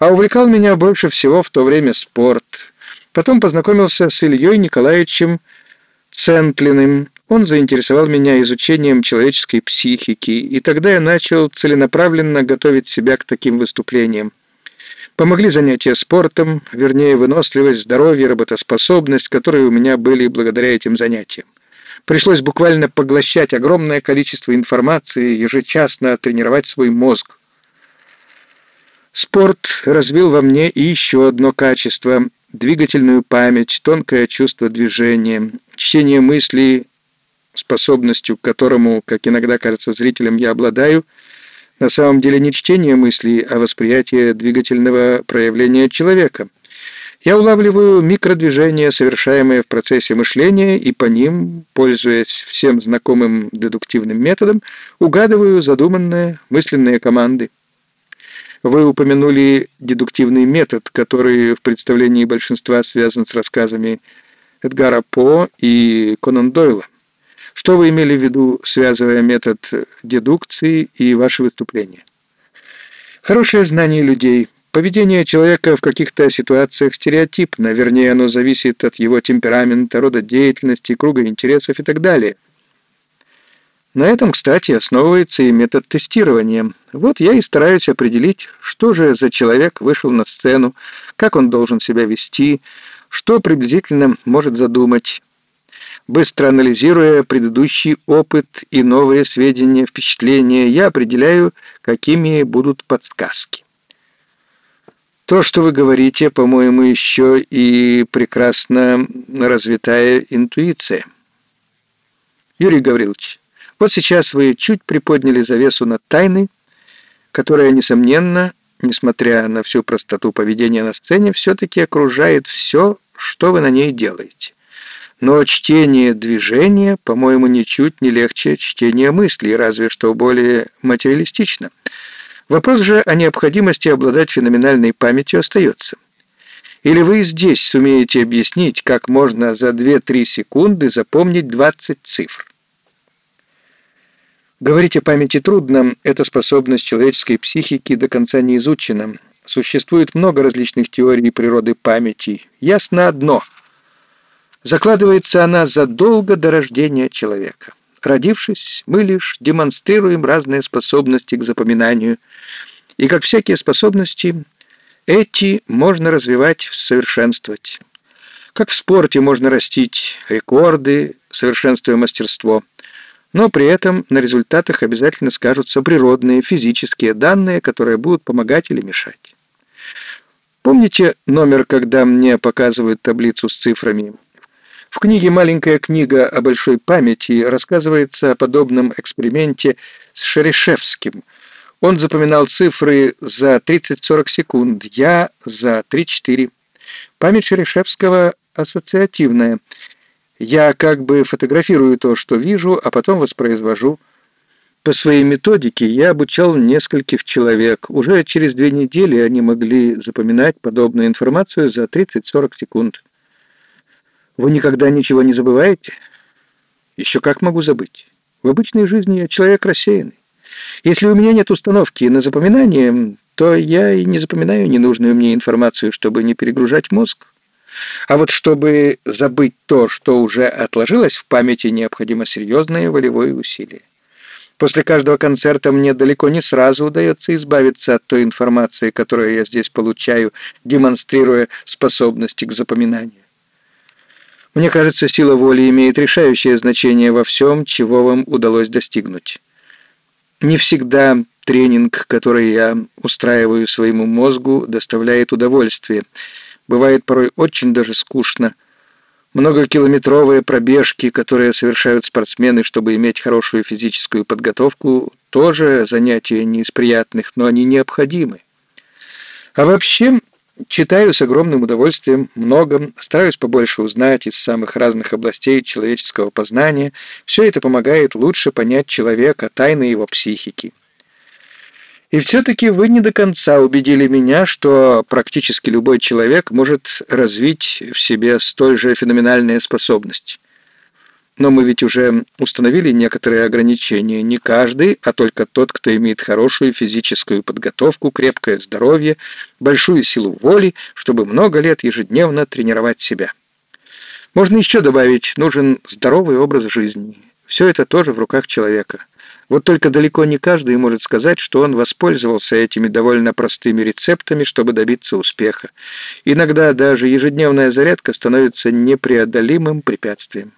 А увлекал меня больше всего в то время спорт. Потом познакомился с Ильей Николаевичем Центлиным. Он заинтересовал меня изучением человеческой психики, и тогда я начал целенаправленно готовить себя к таким выступлениям. Помогли занятия спортом, вернее, выносливость, здоровье, работоспособность, которые у меня были благодаря этим занятиям. Пришлось буквально поглощать огромное количество информации, ежечасно тренировать свой мозг. Спорт развил во мне и еще одно качество — двигательную память, тонкое чувство движения, чтение мыслей, способностью к которому, как иногда кажется зрителям, я обладаю, на самом деле не чтение мыслей, а восприятие двигательного проявления человека — я улавливаю микродвижения, совершаемые в процессе мышления, и по ним, пользуясь всем знакомым дедуктивным методом, угадываю задуманные мысленные команды. Вы упомянули дедуктивный метод, который в представлении большинства связан с рассказами Эдгара По и Конан Дойла. Что вы имели в виду, связывая метод дедукции и ваше выступление? Хорошее знание людей — Поведение человека в каких-то ситуациях стереотипно, вернее, оно зависит от его темперамента, рода деятельности, круга интересов и так далее. На этом, кстати, основывается и метод тестирования. Вот я и стараюсь определить, что же за человек вышел на сцену, как он должен себя вести, что приблизительно может задумать. Быстро анализируя предыдущий опыт и новые сведения, впечатления, я определяю, какими будут подсказки. То, что вы говорите, по-моему, еще и прекрасно развитая интуиция. Юрий Гаврилович, вот сейчас вы чуть приподняли завесу над тайной, которая, несомненно, несмотря на всю простоту поведения на сцене, все-таки окружает все, что вы на ней делаете. Но чтение движения, по-моему, ничуть не легче чтения мыслей, разве что более материалистично — Вопрос же о необходимости обладать феноменальной памятью остается. Или вы здесь сумеете объяснить, как можно за 2-3 секунды запомнить 20 цифр? Говорить о памяти трудно, эта способность человеческой психики до конца не изучена. Существует много различных теорий природы памяти. Ясно одно. Закладывается она задолго до рождения человека. Родившись, мы лишь демонстрируем разные способности к запоминанию, и, как всякие способности, эти можно развивать, совершенствовать. Как в спорте можно растить рекорды, совершенствуя мастерство, но при этом на результатах обязательно скажутся природные физические данные, которые будут помогать или мешать. Помните номер, когда мне показывают таблицу с цифрами? В книге «Маленькая книга о большой памяти» рассказывается о подобном эксперименте с Шерешевским. Он запоминал цифры за 30-40 секунд, я за 3-4. Память Шерешевского ассоциативная. Я как бы фотографирую то, что вижу, а потом воспроизвожу. По своей методике я обучал нескольких человек. Уже через две недели они могли запоминать подобную информацию за 30-40 секунд. Вы никогда ничего не забываете? Еще как могу забыть. В обычной жизни я человек рассеянный. Если у меня нет установки на запоминание, то я и не запоминаю ненужную мне информацию, чтобы не перегружать мозг. А вот чтобы забыть то, что уже отложилось в памяти, необходимо серьезное волевое усилие. После каждого концерта мне далеко не сразу удается избавиться от той информации, которую я здесь получаю, демонстрируя способности к запоминанию. Мне кажется, сила воли имеет решающее значение во всем, чего вам удалось достигнуть. Не всегда тренинг, который я устраиваю своему мозгу, доставляет удовольствие. Бывает порой очень даже скучно. Многокилометровые пробежки, которые совершают спортсмены, чтобы иметь хорошую физическую подготовку, тоже занятия не из приятных, но они необходимы. А вообще, Читаю с огромным удовольствием, много, стараюсь побольше узнать из самых разных областей человеческого познания. Все это помогает лучше понять человека, тайны его психики. И все-таки вы не до конца убедили меня, что практически любой человек может развить в себе столь же феноменальные способности. Но мы ведь уже установили некоторые ограничения. Не каждый, а только тот, кто имеет хорошую физическую подготовку, крепкое здоровье, большую силу воли, чтобы много лет ежедневно тренировать себя. Можно еще добавить, нужен здоровый образ жизни. Все это тоже в руках человека. Вот только далеко не каждый может сказать, что он воспользовался этими довольно простыми рецептами, чтобы добиться успеха. Иногда даже ежедневная зарядка становится непреодолимым препятствием.